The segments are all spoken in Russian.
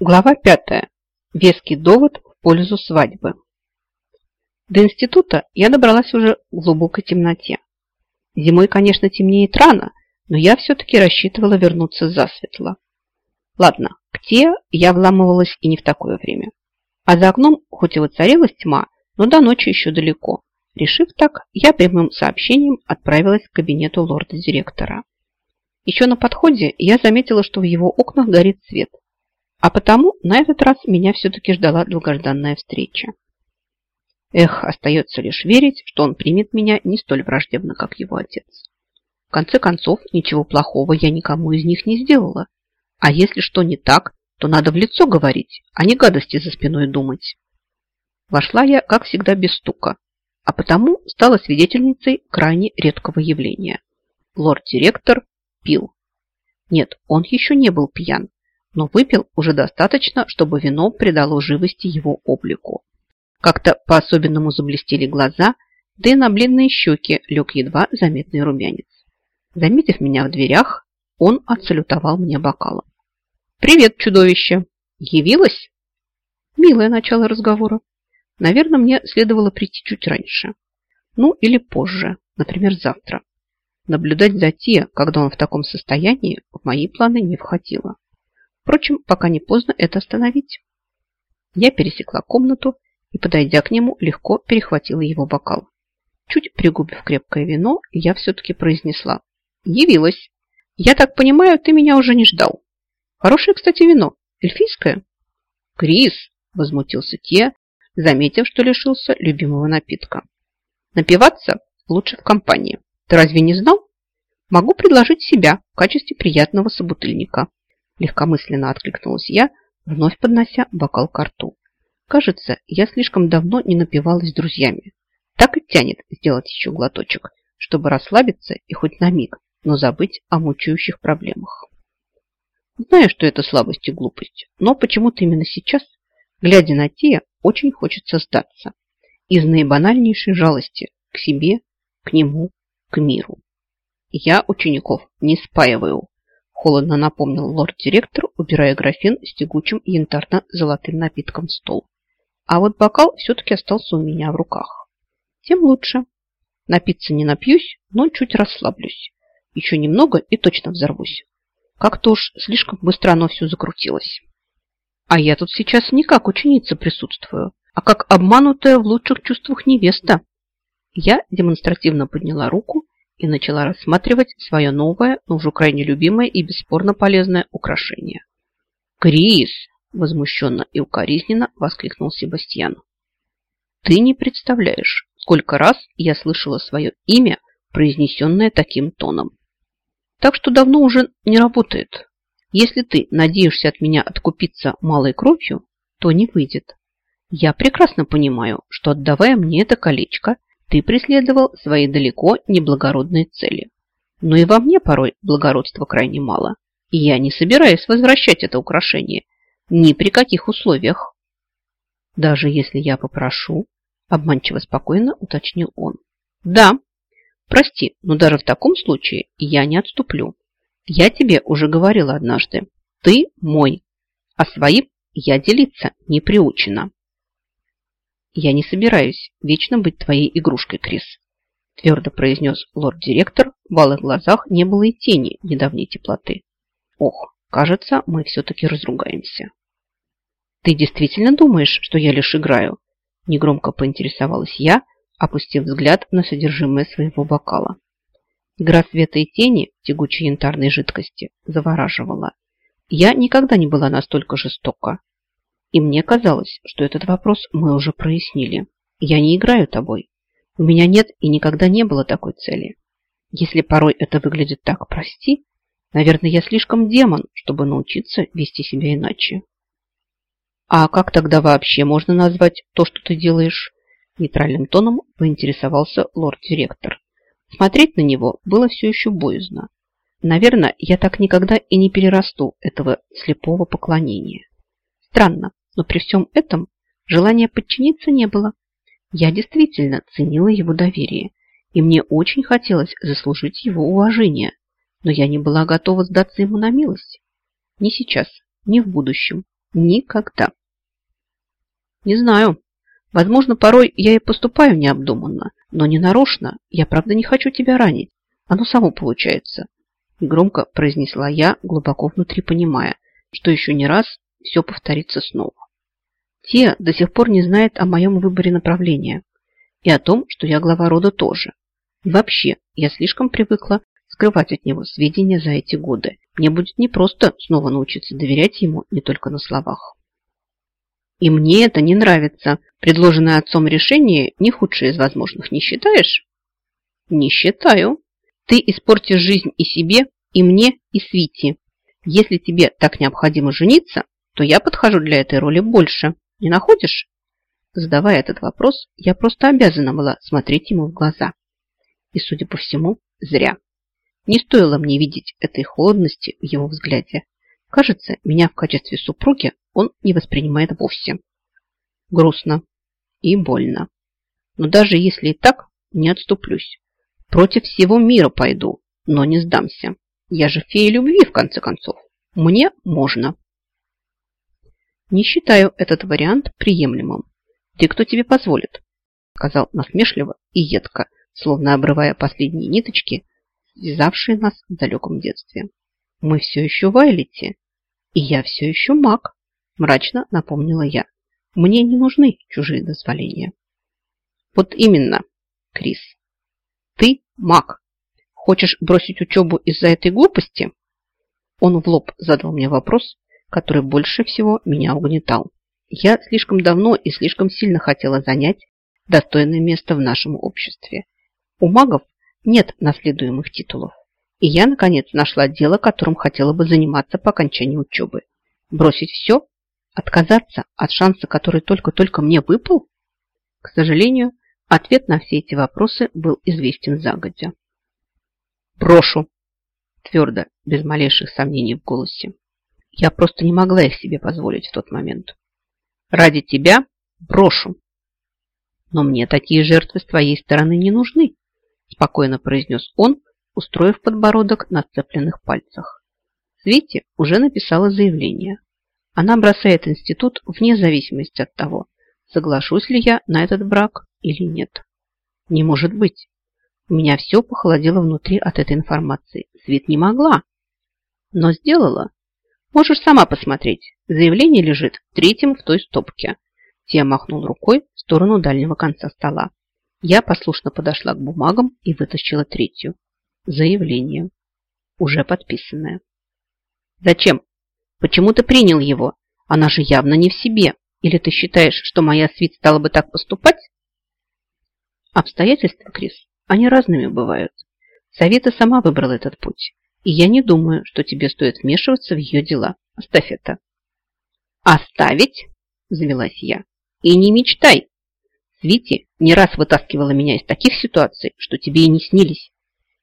Глава пятая. Веский довод в пользу свадьбы. До института я добралась уже в глубокой темноте. Зимой, конечно, темнеет рано, но я все-таки рассчитывала вернуться засветло. Ладно, к те я вламывалась и не в такое время. А за окном хоть и воцарилась тьма, но до ночи еще далеко. Решив так, я прямым сообщением отправилась к кабинету лорда-директора. Еще на подходе я заметила, что в его окнах горит свет – а потому на этот раз меня все-таки ждала долгожданная встреча. Эх, остается лишь верить, что он примет меня не столь враждебно, как его отец. В конце концов, ничего плохого я никому из них не сделала. А если что не так, то надо в лицо говорить, а не гадости за спиной думать. Вошла я, как всегда, без стука, а потому стала свидетельницей крайне редкого явления. Лорд-директор пил. Нет, он еще не был пьян, но выпил уже достаточно, чтобы вино придало живости его облику. Как-то по-особенному заблестели глаза, да и на бледные щеки лег едва заметный румянец. Заметив меня в дверях, он отсалютовал мне бокалом. «Привет, чудовище! Явилась?» Милое начало разговора. Наверное, мне следовало прийти чуть раньше. Ну, или позже, например, завтра. Наблюдать за те, когда он в таком состоянии, в мои планы не входило. Впрочем, пока не поздно это остановить. Я пересекла комнату и, подойдя к нему, легко перехватила его бокал. Чуть пригубив крепкое вино, я все-таки произнесла. Явилась. Я так понимаю, ты меня уже не ждал. Хорошее, кстати, вино. Эльфийское? Крис, возмутился Те, заметив, что лишился любимого напитка. Напиваться лучше в компании. Ты разве не знал? Могу предложить себя в качестве приятного собутыльника. Легкомысленно откликнулась я, вновь поднося бокал к рту. Кажется, я слишком давно не напивалась с друзьями. Так и тянет сделать еще глоточек, чтобы расслабиться и хоть на миг, но забыть о мучающих проблемах. Знаю, что это слабость и глупость, но почему-то именно сейчас, глядя на Тия, очень хочется сдаться. Из наибанальнейшей жалости к себе, к нему, к миру. Я учеников не спаиваю, Холодно напомнил лорд-директор, убирая графин с тягучим янтарно-золотым напитком стол. А вот бокал все-таки остался у меня в руках. Тем лучше. Напиться не напьюсь, но чуть расслаблюсь. Еще немного и точно взорвусь. Как-то уж слишком быстро оно все закрутилось. А я тут сейчас не как ученица присутствую, а как обманутая в лучших чувствах невеста. Я демонстративно подняла руку и начала рассматривать свое новое, но уже крайне любимое и бесспорно полезное украшение. «Крис!» – возмущенно и укоризненно воскликнул Себастьян. «Ты не представляешь, сколько раз я слышала свое имя, произнесенное таким тоном. Так что давно уже не работает. Если ты надеешься от меня откупиться малой кровью, то не выйдет. Я прекрасно понимаю, что отдавая мне это колечко, ты преследовал свои далеко не благородные цели. Но и во мне порой благородства крайне мало. И я не собираюсь возвращать это украшение ни при каких условиях. Даже если я попрошу, обманчиво спокойно уточнил он. Да, прости, но даже в таком случае я не отступлю. Я тебе уже говорила однажды. Ты мой, а своим я делиться не приучена. «Я не собираюсь вечно быть твоей игрушкой, Крис», твердо произнес лорд-директор. В алых глазах не было и тени недавней теплоты. «Ох, кажется, мы все-таки разругаемся». «Ты действительно думаешь, что я лишь играю?» Негромко поинтересовалась я, опустив взгляд на содержимое своего бокала. Игра света и тени тягучей янтарной жидкости завораживала. Я никогда не была настолько жестока. И мне казалось, что этот вопрос мы уже прояснили. Я не играю тобой. У меня нет и никогда не было такой цели. Если порой это выглядит так, прости. Наверное, я слишком демон, чтобы научиться вести себя иначе. А как тогда вообще можно назвать то, что ты делаешь? Нейтральным тоном поинтересовался лорд-директор. Смотреть на него было все еще боязно. Наверное, я так никогда и не перерасту этого слепого поклонения. Странно, но при всем этом желания подчиниться не было. Я действительно ценила его доверие, и мне очень хотелось заслужить его уважение, но я не была готова сдаться ему на милость. Ни сейчас, ни в будущем, Никогда. Не знаю. Возможно, порой я и поступаю необдуманно, но не нарочно. Я, правда, не хочу тебя ранить. Оно само получается. Громко произнесла я, глубоко внутри понимая, что еще не раз все повторится снова. Те до сих пор не знает о моем выборе направления и о том, что я глава рода тоже. И вообще, я слишком привыкла скрывать от него сведения за эти годы. Мне будет непросто снова научиться доверять ему не только на словах. И мне это не нравится. Предложенное отцом решение не худшее из возможных, не считаешь? Не считаю. Ты испортишь жизнь и себе, и мне, и Свити. Если тебе так необходимо жениться, то я подхожу для этой роли больше. Не находишь? Задавая этот вопрос, я просто обязана была смотреть ему в глаза. И, судя по всему, зря. Не стоило мне видеть этой холодности в его взгляде. Кажется, меня в качестве супруги он не воспринимает вовсе. Грустно и больно. Но даже если и так, не отступлюсь. Против всего мира пойду, но не сдамся. Я же фея любви, в конце концов. Мне можно. Не считаю этот вариант приемлемым. Ты кто тебе позволит? Сказал насмешливо и едко, словно обрывая последние ниточки, связавшие нас в далеком детстве. Мы все еще в Айлите, и я все еще маг, мрачно напомнила я. Мне не нужны чужие дозволения. Вот именно, Крис. Ты маг. Хочешь бросить учебу из-за этой глупости? Он в лоб задал мне вопрос, который больше всего меня угнетал. Я слишком давно и слишком сильно хотела занять достойное место в нашем обществе. У магов нет наследуемых титулов. И я, наконец, нашла дело, которым хотела бы заниматься по окончании учебы. Бросить все? Отказаться от шанса, который только-только мне выпал? К сожалению, ответ на все эти вопросы был известен загодя. «Брошу!» Твердо, без малейших сомнений в голосе. Я просто не могла их себе позволить в тот момент. «Ради тебя брошу!» «Но мне такие жертвы с твоей стороны не нужны», спокойно произнес он, устроив подбородок на сцепленных пальцах. Свете уже написала заявление. Она бросает институт вне зависимости от того, соглашусь ли я на этот брак или нет. Не может быть. У меня все похолодело внутри от этой информации. Свет не могла. Но сделала. Можешь сама посмотреть. Заявление лежит третьим в той стопке. Тия махнул рукой в сторону дальнего конца стола. Я послушно подошла к бумагам и вытащила третью. Заявление. Уже подписанное. Зачем? Почему ты принял его? Она же явно не в себе. Или ты считаешь, что моя свит стала бы так поступать? Обстоятельства, Крис, они разными бывают. Совета сама выбрала этот путь. И я не думаю, что тебе стоит вмешиваться в ее дела. Оставь это. Оставить? Завелась я. И не мечтай. Свити не раз вытаскивала меня из таких ситуаций, что тебе и не снились.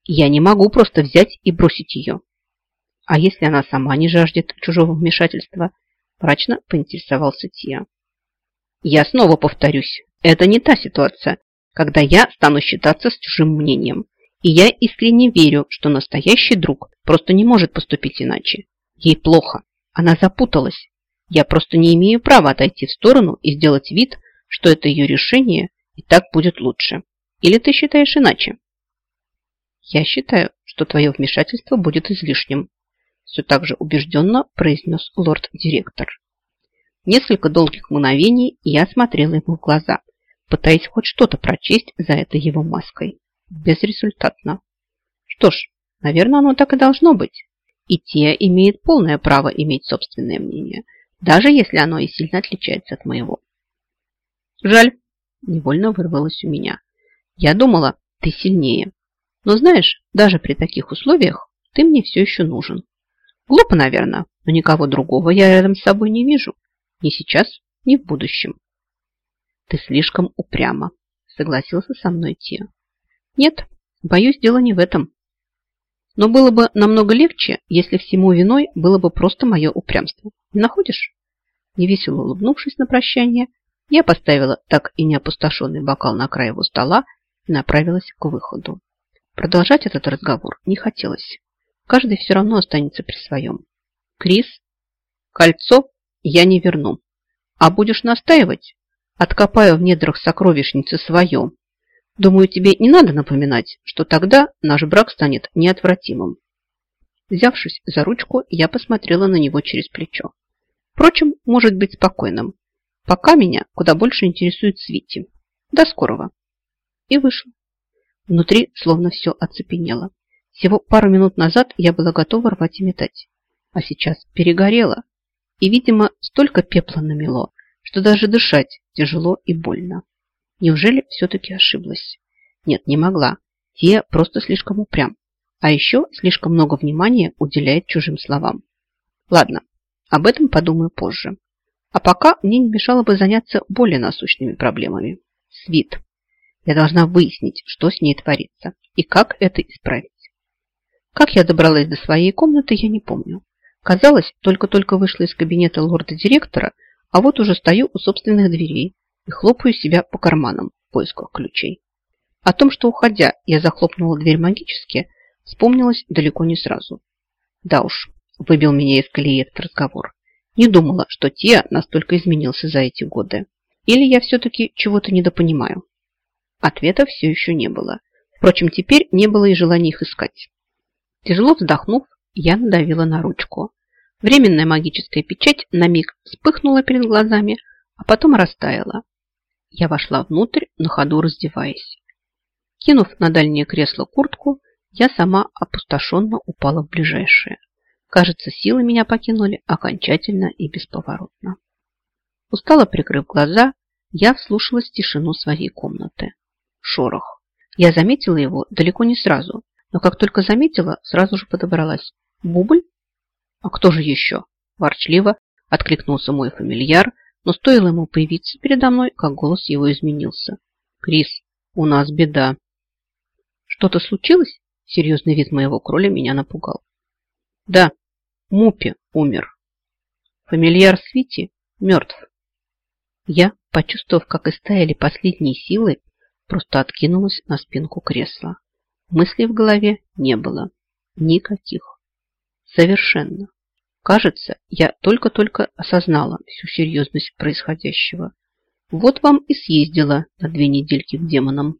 Я не могу просто взять и бросить ее. А если она сама не жаждет чужого вмешательства? Мрачно поинтересовался Тия. Я снова повторюсь, это не та ситуация, когда я стану считаться с чужим мнением. И я искренне верю, что настоящий друг просто не может поступить иначе. Ей плохо. Она запуталась. Я просто не имею права отойти в сторону и сделать вид, что это ее решение, и так будет лучше. Или ты считаешь иначе? Я считаю, что твое вмешательство будет излишним, все так же убежденно произнес лорд-директор. Несколько долгих мгновений я смотрела ему в глаза, пытаясь хоть что-то прочесть за этой его маской. Безрезультатно. Что ж, наверное, оно так и должно быть. И те имеет полное право иметь собственное мнение, даже если оно и сильно отличается от моего. Жаль, невольно вырвалось у меня. Я думала, ты сильнее. Но знаешь, даже при таких условиях ты мне все еще нужен. Глупо, наверное, но никого другого я рядом с собой не вижу. Ни сейчас, ни в будущем. Ты слишком упряма, согласился со мной Тия. Нет, боюсь, дело не в этом. Но было бы намного легче, если всему виной было бы просто мое упрямство. Не находишь? Невесело улыбнувшись на прощание, я поставила так и не опустошенный бокал на край его стола и направилась к выходу. Продолжать этот разговор не хотелось. Каждый все равно останется при своем. Крис, кольцо я не верну. А будешь настаивать, откопаю в недрах сокровищницы свое. Думаю, тебе не надо напоминать, что тогда наш брак станет неотвратимым. Взявшись за ручку, я посмотрела на него через плечо. Впрочем, может быть спокойным. Пока меня куда больше интересует Свити. До скорого. И вышла. Внутри словно все оцепенело. Всего пару минут назад я была готова рвать и метать. А сейчас перегорела. И, видимо, столько пепла намело, что даже дышать тяжело и больно. Неужели все-таки ошиблась? Нет, не могла. Те просто слишком упрям. А еще слишком много внимания уделяет чужим словам. Ладно, об этом подумаю позже. А пока мне не мешало бы заняться более насущными проблемами. Свит. Я должна выяснить, что с ней творится и как это исправить. Как я добралась до своей комнаты, я не помню. Казалось, только-только вышла из кабинета лорда-директора, а вот уже стою у собственных дверей и хлопаю себя по карманам в поисках ключей. О том, что, уходя, я захлопнула дверь магически, вспомнилось далеко не сразу. Да уж, выбил меня из колеи этот разговор. Не думала, что Тия настолько изменился за эти годы. Или я все-таки чего-то недопонимаю? Ответа все еще не было. Впрочем, теперь не было и желания их искать. Тяжело вздохнув, я надавила на ручку. Временная магическая печать на миг вспыхнула перед глазами, а потом растаяла. Я вошла внутрь, на ходу раздеваясь. Кинув на дальнее кресло куртку, я сама опустошенно упала в ближайшее. Кажется, силы меня покинули окончательно и бесповоротно. Устало прикрыв глаза, я вслушалась в тишину своей комнаты. Шорох. Я заметила его далеко не сразу, но как только заметила, сразу же подобралась. Бубль? А кто же еще? Ворчливо откликнулся мой фамильяр, но стоило ему появиться передо мной, как голос его изменился. Крис, у нас беда. Что-то случилось? Серьезный вид моего кроля меня напугал. Да, Мупи умер. Фамильяр Свити мертв. Я, почувствовав, как истаяли последние силы, просто откинулась на спинку кресла. Мыслей в голове не было. Никаких. Совершенно. Кажется, я только-только осознала всю серьезность происходящего. Вот вам и съездила на две недельки к демонам.